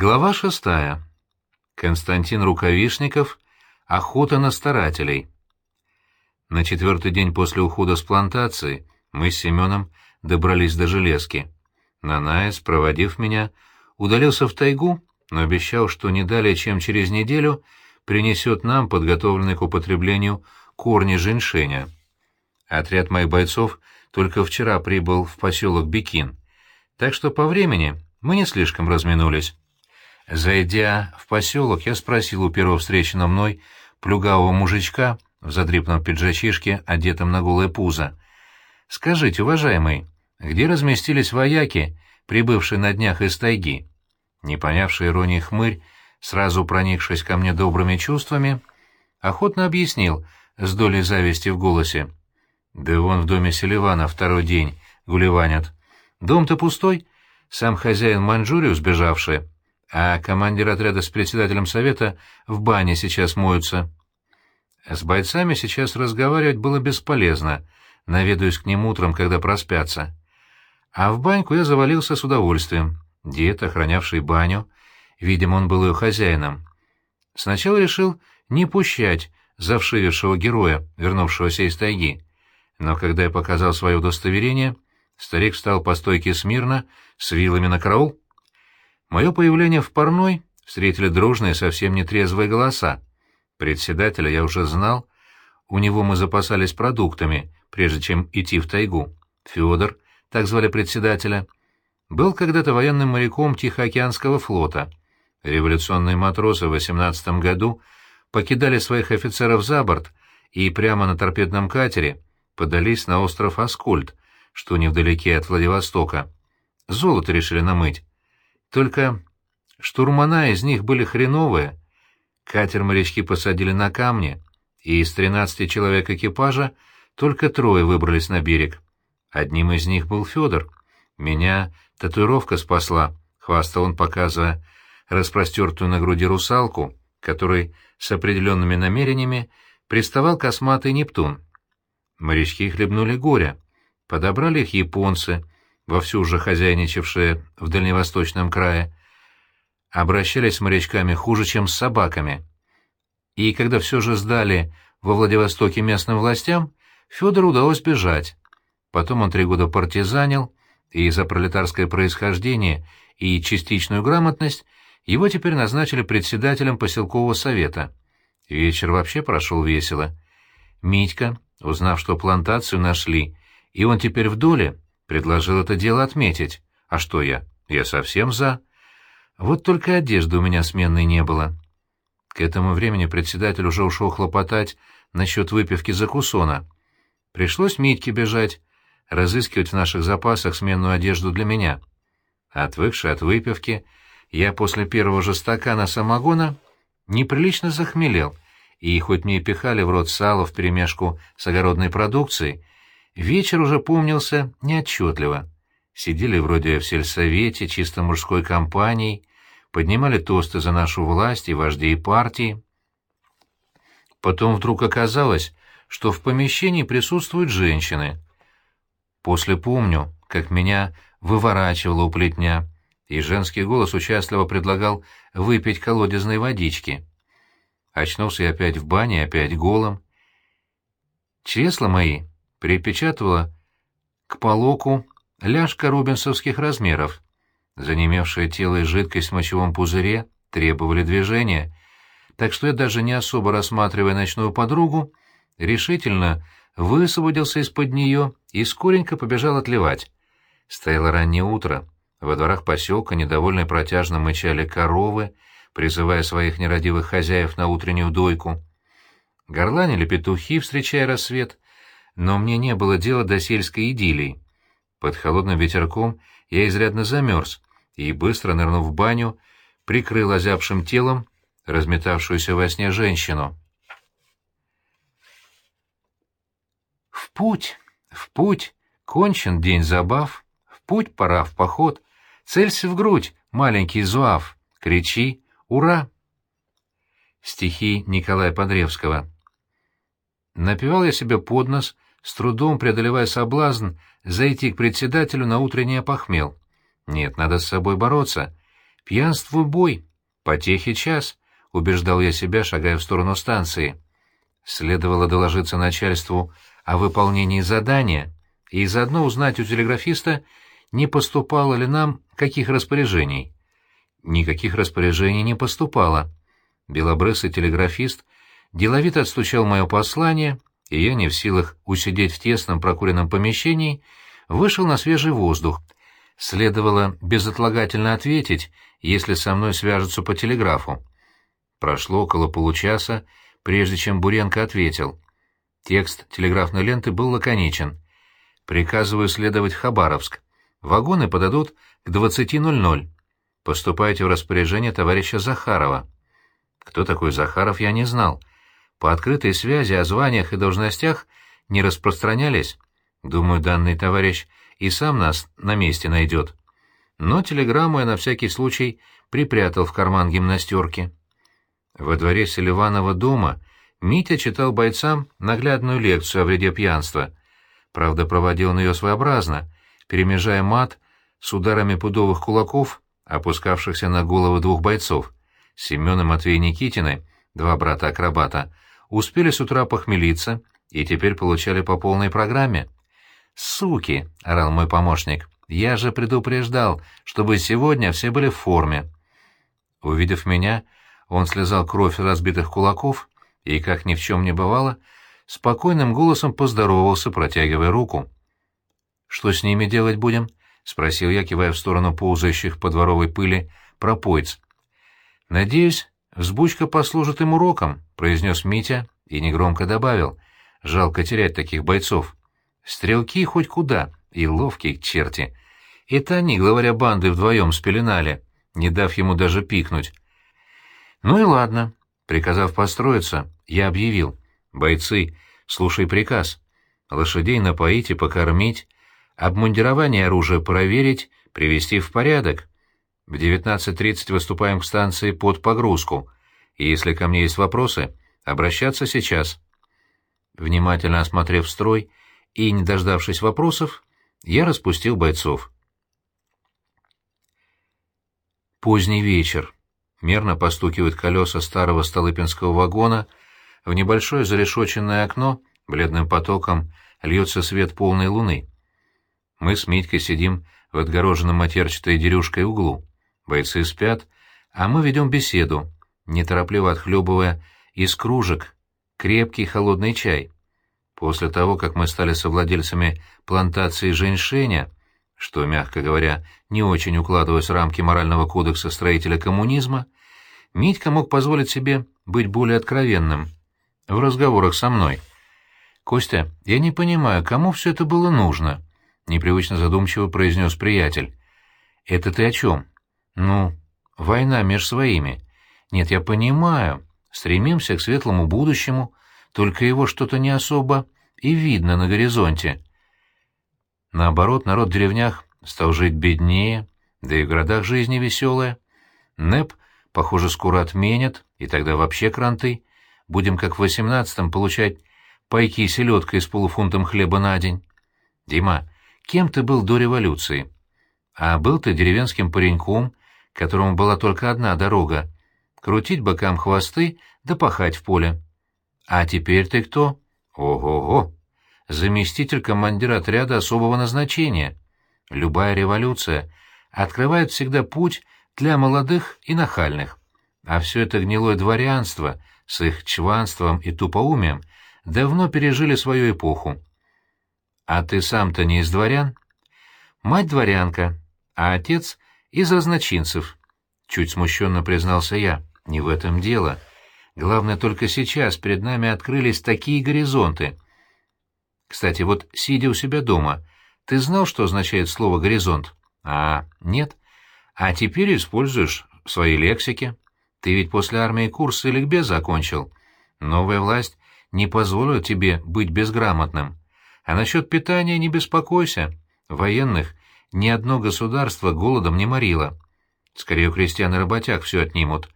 Глава шестая. Константин Рукавишников. Охота на старателей. На четвертый день после ухода с плантации мы с Семеном добрались до железки. Нанаес, проводив меня, удалился в тайгу, но обещал, что не далее, чем через неделю, принесет нам подготовленный к употреблению корни женьшеня. Отряд моих бойцов только вчера прибыл в поселок Бикин, так что по времени мы не слишком разминулись. Зайдя в поселок, я спросил у первого встреченного мной плюгавого мужичка в задрипном пиджачишке, одетом на голое пузо. «Скажите, уважаемый, где разместились вояки, прибывшие на днях из тайги?» Не понявший иронии хмырь, сразу проникшись ко мне добрыми чувствами, охотно объяснил, с долей зависти в голосе. «Да вон в доме Селивана второй день гулеванят. Дом-то пустой, сам хозяин Маньчжурию сбежавший, а командир отряда с председателем совета в бане сейчас моются. С бойцами сейчас разговаривать было бесполезно, наведаюсь к ним утром, когда проспятся. А в баньку я завалился с удовольствием. Дед, охранявший баню, видимо, он был ее хозяином. Сначала решил не пущать завшивившего героя, вернувшегося из тайги. Но когда я показал свое удостоверение, старик встал по стойке смирно, с вилами на караул. Мое появление в парной встретили дружные, совсем нетрезвые голоса. Председателя я уже знал. У него мы запасались продуктами, прежде чем идти в тайгу. Федор, так звали председателя, был когда-то военным моряком Тихоокеанского флота. Революционные матросы в 18 году покидали своих офицеров за борт и прямо на торпедном катере подались на остров Аскольд, что невдалеке от Владивостока. Золото решили намыть. Только штурмана из них были хреновые. Катер морячки посадили на камни, и из тринадцати человек экипажа только трое выбрались на берег. Одним из них был Федор. Меня татуировка спасла, — хвастал он, показывая распростертую на груди русалку, которой с определенными намерениями приставал косматый Нептун. Морячки хлебнули горя. Подобрали их японцы — вовсю уже хозяйничавшие в дальневосточном крае, обращались с морячками хуже, чем с собаками. И когда все же сдали во Владивостоке местным властям, Федору удалось бежать. Потом он три года партизанил, и за пролетарское происхождение и частичную грамотность его теперь назначили председателем поселкового совета. Вечер вообще прошел весело. Митька, узнав, что плантацию нашли, и он теперь в доле, Предложил это дело отметить. А что я? Я совсем за. Вот только одежды у меня сменной не было. К этому времени председатель уже ушел хлопотать насчет выпивки закусона. Пришлось Митьке бежать, разыскивать в наших запасах сменную одежду для меня. Отвыкший от выпивки, я после первого же стакана самогона неприлично захмелел, и хоть мне и пихали в рот сало вперемешку с огородной продукцией, Вечер уже помнился неотчетливо. Сидели вроде в сельсовете, чисто мужской компанией, поднимали тосты за нашу власть и вождей партии. Потом вдруг оказалось, что в помещении присутствуют женщины. После помню, как меня выворачивало у плетня, и женский голос участливо предлагал выпить колодезной водички. Очнулся я опять в бане, опять голым. Чресла мои припечатывала к полоку ляжка рубинсовских размеров. Занемевшее тело и жидкость в мочевом пузыре требовали движения, так что я, даже не особо рассматривая ночную подругу, решительно высвободился из-под нее и скоренько побежал отливать. Стояло раннее утро. Во дворах поселка недовольно протяжно мычали коровы, призывая своих нерадивых хозяев на утреннюю дойку. Горланили петухи, встречая рассвет, но мне не было дела до сельской идиллии. Под холодным ветерком я изрядно замерз и, быстро нырнув в баню, прикрыл озябшим телом разметавшуюся во сне женщину. В путь, в путь, кончен день забав, в путь пора в поход, целься в грудь, маленький зуав, кричи «Ура!» Стихи Николая Подревского. Напевал я себе под нос — с трудом преодолевая соблазн зайти к председателю на утренний опохмел. Нет, надо с собой бороться. Пьянству бой, потехи час, — убеждал я себя, шагая в сторону станции. Следовало доложиться начальству о выполнении задания и заодно узнать у телеграфиста, не поступало ли нам каких распоряжений. Никаких распоряжений не поступало. Белобрысый телеграфист деловито отстучал мое послание, и я, не в силах усидеть в тесном прокуренном помещении, вышел на свежий воздух. Следовало безотлагательно ответить, если со мной свяжутся по телеграфу. Прошло около получаса, прежде чем Буренко ответил. Текст телеграфной ленты был лаконичен. «Приказываю следовать в Хабаровск. Вагоны подадут к 20.00. Поступайте в распоряжение товарища Захарова». Кто такой Захаров, я не знал. По открытой связи о званиях и должностях не распространялись. Думаю, данный товарищ и сам нас на месте найдет. Но телеграмму я на всякий случай припрятал в карман гимнастерки. Во дворе Селиванова дома Митя читал бойцам наглядную лекцию о вреде пьянства. Правда, проводил он ее своеобразно, перемежая мат с ударами пудовых кулаков, опускавшихся на головы двух бойцов. Семен и Матвей Никитины, два брата-акробата, успели с утра похмелиться и теперь получали по полной программе. «Суки!» — орал мой помощник. «Я же предупреждал, чтобы сегодня все были в форме». Увидев меня, он слезал кровь с разбитых кулаков и, как ни в чем не бывало, спокойным голосом поздоровался, протягивая руку. «Что с ними делать будем?» — спросил я, кивая в сторону ползающих по дворовой пыли пропойц. «Надеюсь, взбучка послужит им уроком», — произнес Митя и негромко добавил. «Жалко терять таких бойцов. Стрелки хоть куда, и ловкие черти. Это они, главаря банды, вдвоем спеленали, не дав ему даже пикнуть». Ну и ладно. Приказав построиться, я объявил. Бойцы, слушай приказ. Лошадей напоить и покормить, обмундирование оружия проверить, привести в порядок. В 19.30 выступаем к станции под погрузку. И если ко мне есть вопросы, обращаться сейчас. Внимательно осмотрев строй и не дождавшись вопросов, я распустил бойцов. Поздний вечер мерно постукивают колеса старого столыпинского вагона, в небольшое зарешоченное окно бледным потоком льется свет полной луны. Мы с Митькой сидим в отгороженном матерчатой дерюшкой углу. Бойцы спят, а мы ведем беседу, неторопливо отхлебывая из кружек крепкий холодный чай. После того, как мы стали совладельцами плантации женьшеня, что, мягко говоря, не очень укладываясь в рамки морального кодекса строителя коммунизма, Митька мог позволить себе быть более откровенным в разговорах со мной. «Костя, я не понимаю, кому все это было нужно?» — непривычно задумчиво произнес приятель. «Это ты о чем?» «Ну, война меж своими. Нет, я понимаю. Стремимся к светлому будущему, только его что-то не особо и видно на горизонте. Наоборот, народ в деревнях стал жить беднее, да и в городах жизни веселая. НЭП, похоже, скоро отменят, и тогда вообще кранты. Будем, как в восемнадцатом, получать пайки селедкой с полуфунтом хлеба на день. Дима, кем ты был до революции? А был ты деревенским пареньком, которому была только одна дорога — крутить бокам хвосты да пахать в поле. А теперь ты кто? Ого-го! заместитель командира отряда особого назначения. Любая революция открывает всегда путь для молодых и нахальных. А все это гнилое дворянство с их чванством и тупоумием давно пережили свою эпоху. А ты сам-то не из дворян? Мать дворянка, а отец из разночинцев. Чуть смущенно признался я. Не в этом дело. Главное, только сейчас перед нами открылись такие горизонты — кстати, вот, сидя у себя дома, ты знал, что означает слово «горизонт»? А, нет. А теперь используешь в своей лексике. Ты ведь после армии курс и ликбез закончил. Новая власть не позволит тебе быть безграмотным. А насчет питания не беспокойся. Военных ни одно государство голодом не морило. Скорее, у крестьян и работяг все отнимут.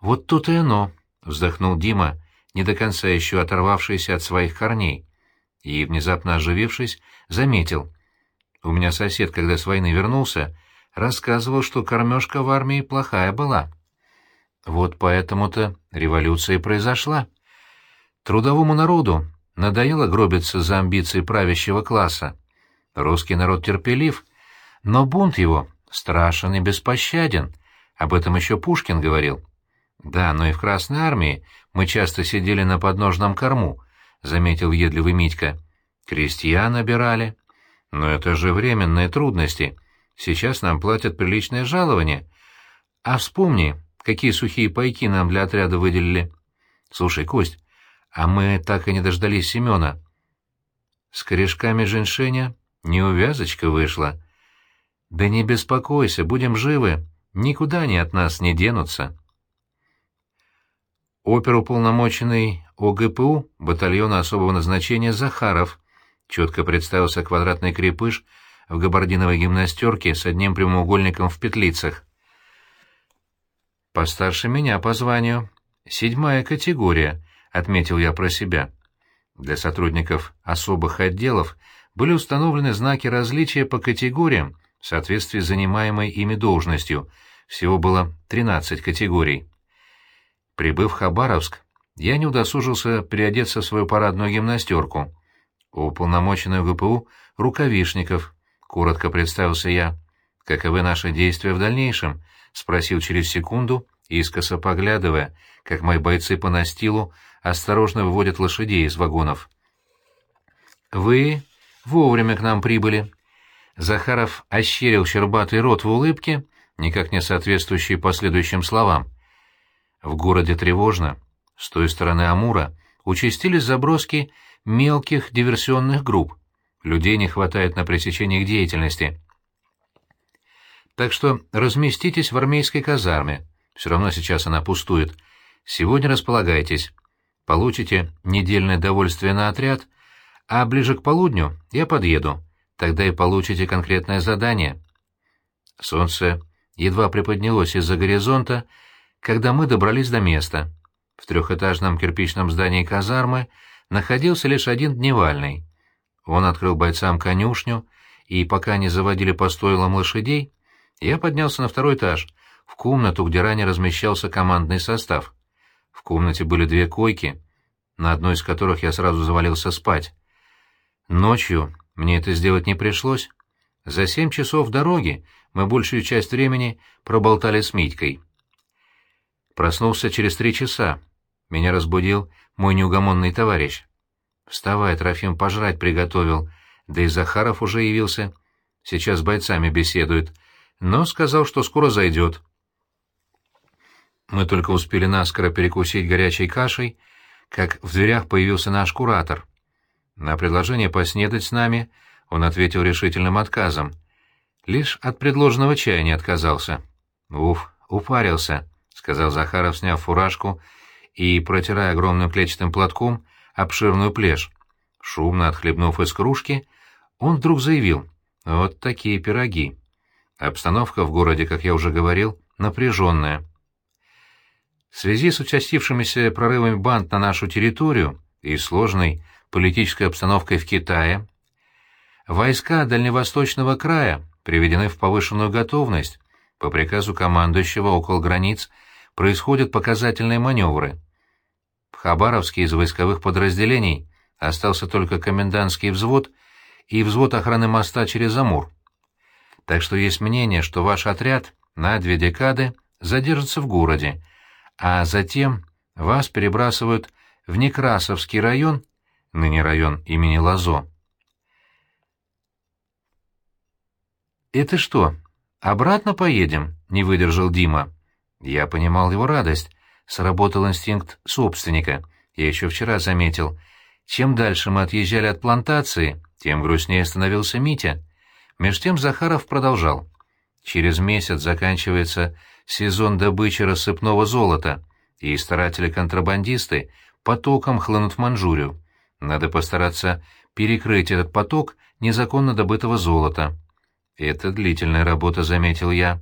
Вот тут и оно, — вздохнул Дима, не до конца еще оторвавшийся от своих корней и, внезапно оживившись, заметил. У меня сосед, когда с войны вернулся, рассказывал, что кормежка в армии плохая была. Вот поэтому-то революция и произошла. Трудовому народу надоело гробиться за амбиции правящего класса. Русский народ терпелив, но бунт его страшен и беспощаден. Об этом еще Пушкин говорил. Да, но и в Красной армии мы часто сидели на подножном корму, — заметил едливый Митька. Крестьян набирали. Но это же временные трудности. Сейчас нам платят приличное жалование. А вспомни, какие сухие пайки нам для отряда выделили. Слушай, Кость, а мы так и не дождались Семена. С корешками женьшеня неувязочка вышла. Да не беспокойся, будем живы, никуда они от нас не денутся. Оперуполномоченный ОГПУ батальона особого назначения Захаров четко представился квадратный крепыш в габардиновой гимнастерке с одним прямоугольником в петлицах. «Постарше меня по званию. Седьмая категория», — отметил я про себя. Для сотрудников особых отделов были установлены знаки различия по категориям в соответствии с занимаемой ими должностью. Всего было 13 категорий. Прибыв в Хабаровск, я не удосужился переодеться в свою парадную гимнастерку. Уполномоченный ГПУ Рукавишников, коротко представился я. «Каковы наши действия в дальнейшем?» — спросил через секунду, искоса поглядывая, как мои бойцы по настилу осторожно выводят лошадей из вагонов. «Вы вовремя к нам прибыли». Захаров ощерил щербатый рот в улыбке, никак не соответствующей последующим словам. В городе тревожно. С той стороны Амура участились заброски мелких диверсионных групп. Людей не хватает на пресечение их деятельности. Так что разместитесь в армейской казарме. Все равно сейчас она пустует. Сегодня располагайтесь. Получите недельное довольствие на отряд, а ближе к полудню я подъеду. Тогда и получите конкретное задание. Солнце едва приподнялось из-за горизонта, когда мы добрались до места. В трехэтажном кирпичном здании казармы находился лишь один дневальный. Он открыл бойцам конюшню, и пока не заводили по стойлам лошадей, я поднялся на второй этаж, в комнату, где ранее размещался командный состав. В комнате были две койки, на одной из которых я сразу завалился спать. Ночью мне это сделать не пришлось. За семь часов дороги мы большую часть времени проболтали с Митькой. Проснулся через три часа. Меня разбудил мой неугомонный товарищ. «Вставай, Трофим пожрать приготовил. Да и Захаров уже явился. Сейчас с бойцами беседует. Но сказал, что скоро зайдет». Мы только успели наскоро перекусить горячей кашей, как в дверях появился наш куратор. На предложение поснедать с нами он ответил решительным отказом. Лишь от предложенного чая не отказался. «Уф, упарился», — сказал Захаров, сняв фуражку и протирая огромным клетчатым платком обширную плешь. Шумно отхлебнув из кружки, он вдруг заявил «Вот такие пироги». Обстановка в городе, как я уже говорил, напряженная. В связи с участившимися прорывами банд на нашу территорию и сложной политической обстановкой в Китае, войска Дальневосточного края приведены в повышенную готовность. По приказу командующего около границ происходят показательные маневры. В Хабаровске из войсковых подразделений остался только комендантский взвод и взвод охраны моста через Амур. Так что есть мнение, что ваш отряд на две декады задержится в городе, а затем вас перебрасывают в Некрасовский район, ныне район имени Лазо. «Это что, обратно поедем?» — не выдержал Дима. Я понимал его радость. Сработал инстинкт собственника. Я еще вчера заметил. Чем дальше мы отъезжали от плантации, тем грустнее становился Митя. Меж тем Захаров продолжал. Через месяц заканчивается сезон добычи рассыпного золота, и старатели-контрабандисты потоком хлынут в Манчжурию. Надо постараться перекрыть этот поток незаконно добытого золота. Это длительная работа, заметил я.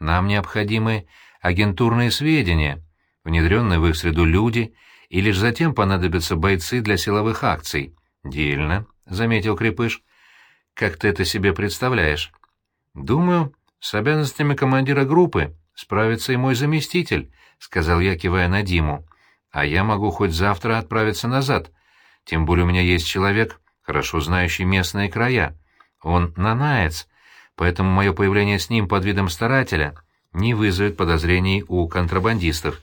Нам необходимы агентурные сведения, внедренные в их среду люди, и лишь затем понадобятся бойцы для силовых акций. Дельно, — заметил Крепыш. Как ты это себе представляешь? Думаю, с обязанностями командира группы справится и мой заместитель», — сказал я, кивая на Диму. «А я могу хоть завтра отправиться назад. Тем более у меня есть человек, хорошо знающий местные края. Он нанаец, поэтому мое появление с ним под видом старателя не вызовет подозрений у контрабандистов».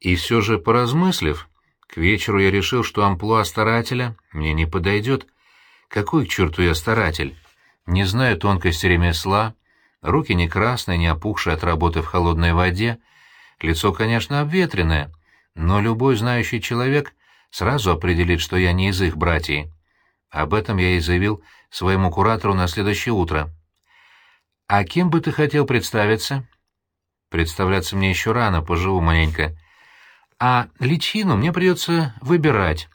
И все же, поразмыслив, к вечеру я решил, что амплуа старателя мне не подойдет. Какой к черту я старатель? Не знаю тонкости ремесла, руки не красные, не опухшие от работы в холодной воде, лицо, конечно, обветренное, но любой знающий человек сразу определит, что я не из их братьев. Об этом я и заявил своему куратору на следующее утро. «А кем бы ты хотел представиться?» «Представляться мне еще рано, поживу маленько. А личину мне придется выбирать.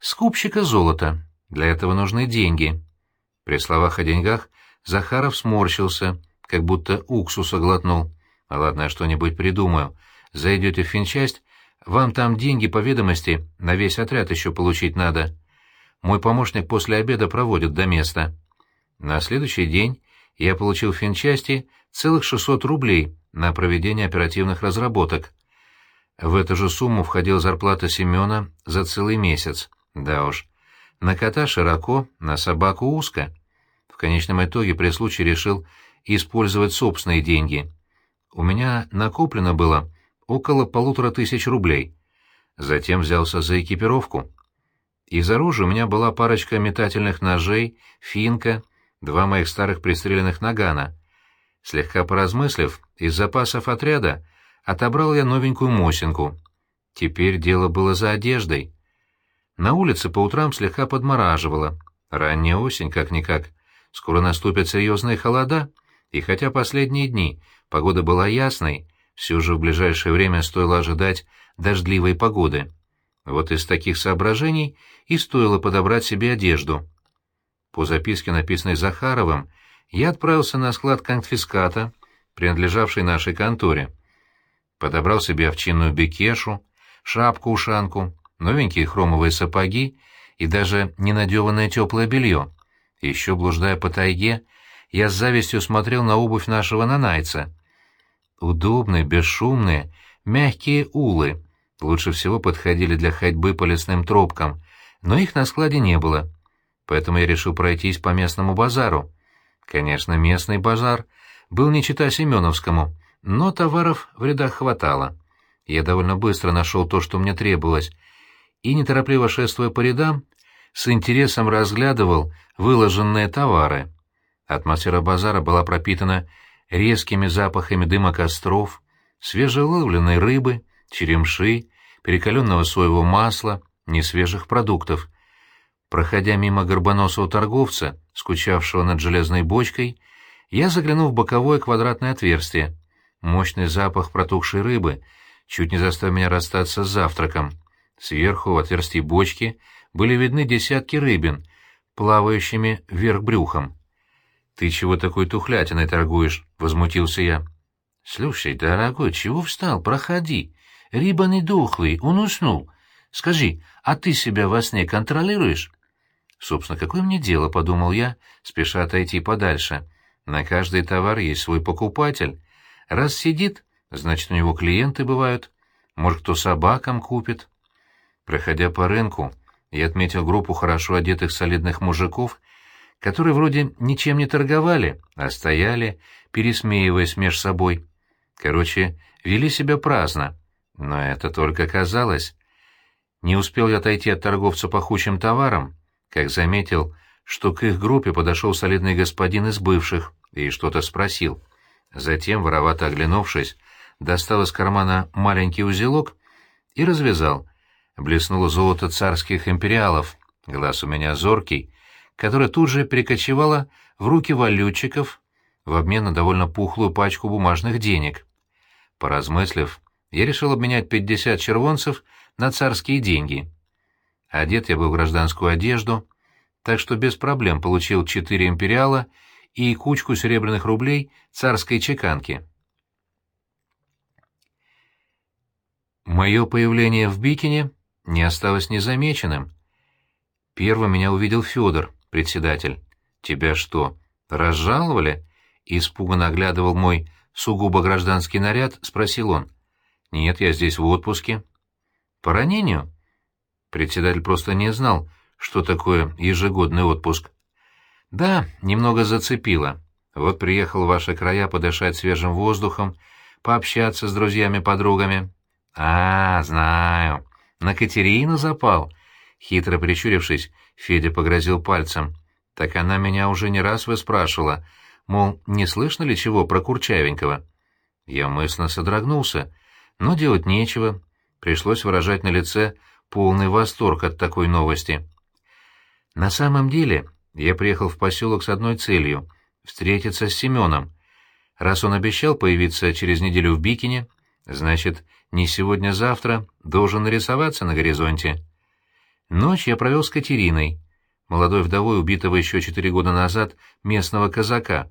Скупщика золота. Для этого нужны деньги». При словах о деньгах Захаров сморщился, как будто уксуса глотнул. А ладно, я что-нибудь придумаю. Зайдете в финчасть, вам там деньги по ведомости на весь отряд еще получить надо. Мой помощник после обеда проводит до места. На следующий день я получил в финчасти целых 600 рублей на проведение оперативных разработок. В эту же сумму входила зарплата Семена за целый месяц. Да уж, на кота широко, на собаку узко. В конечном итоге при случае решил использовать собственные деньги. У меня накоплено было около полутора тысяч рублей. Затем взялся за экипировку. Из оружия у меня была парочка метательных ножей, финка, два моих старых пристреленных нагана. Слегка поразмыслив, из запасов отряда отобрал я новенькую мосинку. Теперь дело было за одеждой. На улице по утрам слегка подмораживало. Ранняя осень, как-никак. Скоро наступят серьезные холода, и хотя последние дни погода была ясной, все же в ближайшее время стоило ожидать дождливой погоды. Вот из таких соображений и стоило подобрать себе одежду. По записке, написанной Захаровым, я отправился на склад конфиската, принадлежавший нашей конторе. Подобрал себе овчинную бекешу, шапку-ушанку, новенькие хромовые сапоги и даже ненадеванное теплое белье. Еще блуждая по тайге, я с завистью смотрел на обувь нашего нанайца. Удобные, бесшумные, мягкие улы лучше всего подходили для ходьбы по лесным тропкам, но их на складе не было. Поэтому я решил пройтись по местному базару. Конечно, местный базар был не чита Семеновскому, но товаров в рядах хватало. Я довольно быстро нашел то, что мне требовалось, и, неторопливо шествуя по рядам, с интересом разглядывал выложенные товары. Атмосфера базара была пропитана резкими запахами дыма костров, свежеловленной рыбы, черемши, перекаленного соевого масла, несвежих продуктов. Проходя мимо горбоносого торговца, скучавшего над железной бочкой, я заглянул в боковое квадратное отверстие. Мощный запах протухшей рыбы чуть не заставил меня расстаться с завтраком. Сверху, в отверстии бочки, были видны десятки рыбин, плавающими вверх брюхом. «Ты чего такой тухлятиной торгуешь?» — возмутился я. «Слушай, дорогой, чего встал? Проходи. Рыба дохлый, он уснул. Скажи, а ты себя во сне контролируешь?» «Собственно, какое мне дело?» — подумал я, спеша отойти подальше. «На каждый товар есть свой покупатель. Раз сидит, значит, у него клиенты бывают. Может, кто собакам купит?» Проходя по рынку, я отметил группу хорошо одетых солидных мужиков — которые вроде ничем не торговали, а стояли, пересмеиваясь меж собой. Короче, вели себя праздно. Но это только казалось. Не успел я отойти от торговца пахучим товаром, как заметил, что к их группе подошел солидный господин из бывших и что-то спросил. Затем, воровато оглянувшись, достал из кармана маленький узелок и развязал. Блеснуло золото царских империалов. Глаз у меня зоркий, которая тут же перекочевала в руки валютчиков в обмен на довольно пухлую пачку бумажных денег. Поразмыслив, я решил обменять 50 червонцев на царские деньги. Одет я был в гражданскую одежду, так что без проблем получил 4 империала и кучку серебряных рублей царской чеканки. Мое появление в Бикине не осталось незамеченным. Первым меня увидел Федор, председатель. «Тебя что, разжаловали?» испуганно оглядывал мой сугубо гражданский наряд, спросил он. «Нет, я здесь в отпуске». «По ранению?» Председатель просто не знал, что такое ежегодный отпуск. «Да, немного зацепило. Вот приехал в ваши края подышать свежим воздухом, пообщаться с друзьями-подругами». «А, знаю. На Катерину запал». Хитро прищурившись, Федя погрозил пальцем. «Так она меня уже не раз выспрашивала, мол, не слышно ли чего про Курчавенького?» Я мысленно содрогнулся, но делать нечего. Пришлось выражать на лице полный восторг от такой новости. На самом деле, я приехал в поселок с одной целью — встретиться с Семеном. Раз он обещал появиться через неделю в Бикине, значит, не сегодня-завтра должен нарисоваться на горизонте. Ночь я провел с Катериной, молодой вдовой убитого еще четыре года назад местного казака.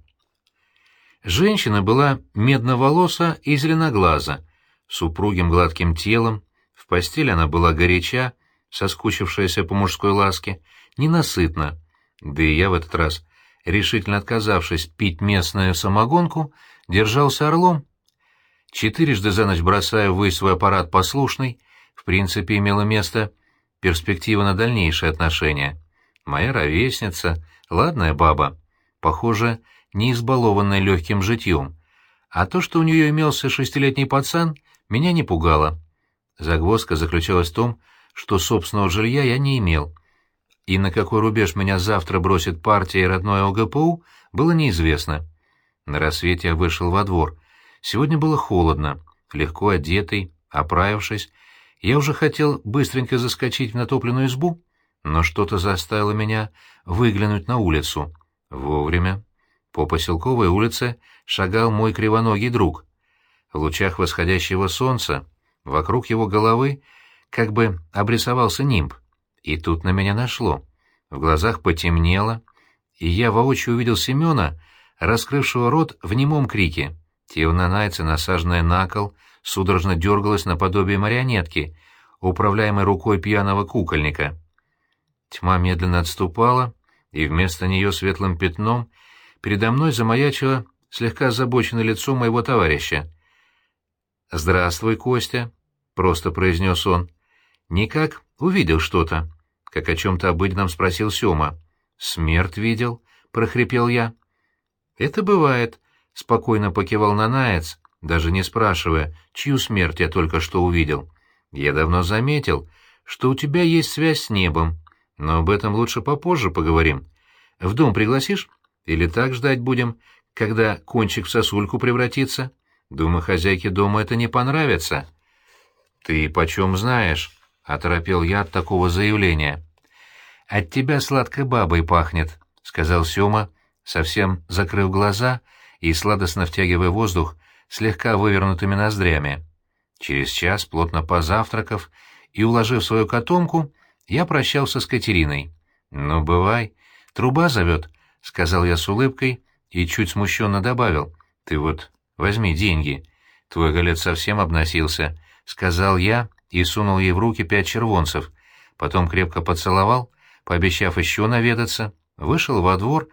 Женщина была медноволоса и зеленоглаза, с упругим гладким телом, в постели она была горяча, соскучившаяся по мужской ласке, ненасытна, да и я в этот раз, решительно отказавшись пить местную самогонку, держался орлом. Четырежды за ночь бросая ввысь свой аппарат послушный, в принципе имело место перспектива на дальнейшие отношения. Моя ровесница, ладная баба, похоже, не избалованная легким житьем, а то, что у нее имелся шестилетний пацан, меня не пугало. Загвоздка заключалась в том, что собственного жилья я не имел, и на какой рубеж меня завтра бросит партия и родное ОГПУ, было неизвестно. На рассвете я вышел во двор — Сегодня было холодно, легко одетый, оправившись. Я уже хотел быстренько заскочить в натопленную избу, но что-то заставило меня выглянуть на улицу. Вовремя. По поселковой улице шагал мой кривоногий друг. В лучах восходящего солнца вокруг его головы как бы обрисовался нимб. И тут на меня нашло. В глазах потемнело, и я воочию увидел Семена, раскрывшего рот в немом крике. Тело Найца, насаженное на кол, судорожно дергалось наподобие марионетки, управляемой рукой пьяного кукольника. Тьма медленно отступала, и вместо нее светлым пятном передо мной замаячило слегка озабоченное лицо моего товарища. «Здравствуй, Костя», — просто произнес он. «Никак увидел что-то», — как о чем-то обыденном спросил Сема. «Смерть видел», — прохрипел я. «Это бывает», — спокойно покивал Нанаец, даже не спрашивая, чью смерть я только что увидел. «Я давно заметил, что у тебя есть связь с небом, но об этом лучше попозже поговорим. В дом пригласишь? Или так ждать будем, когда кончик в сосульку превратится? Думаю, хозяйке дома это не понравится». «Ты почем знаешь?» — оторопел я от такого заявления. «От тебя сладкой бабой пахнет», — сказал Сёма, совсем закрыв глаза — и сладостно втягивая воздух слегка вывернутыми ноздрями. Через час, плотно позавтракав и уложив свою котомку, я прощался с Катериной. «Ну, бывай, труба зовет», — сказал я с улыбкой и чуть смущенно добавил. «Ты вот возьми деньги. Твой голец совсем обносился», — сказал я и сунул ей в руки пять червонцев. Потом крепко поцеловал, пообещав еще наведаться, вышел во двор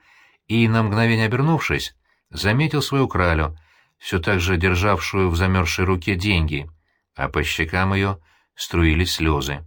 и, на мгновение обернувшись, заметил свою кралю, все так же державшую в замерзшей руке деньги, а по щекам ее струились слезы.